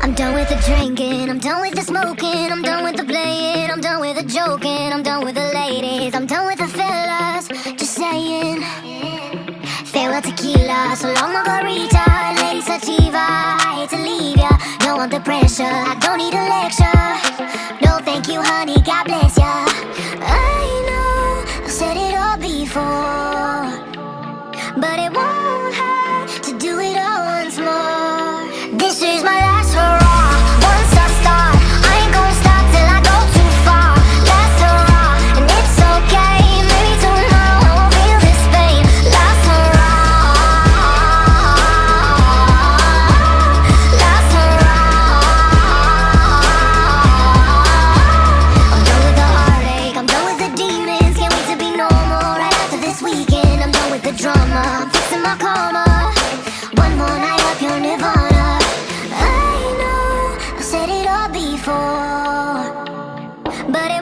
I'm done with the drinking, I'm done with the smoking, I'm done with the playing, I'm done with the joking, I'm done with the ladies, I'm done with the fellas. Just saying. Farewell tequila, so long margarita, lady sativa. I hate to leave ya, don't want the pressure, I don't need a lecture. No, thank you, honey, God bless ya. I know I've said it all before, in my coma One more night your nirvana. I know I said it all before But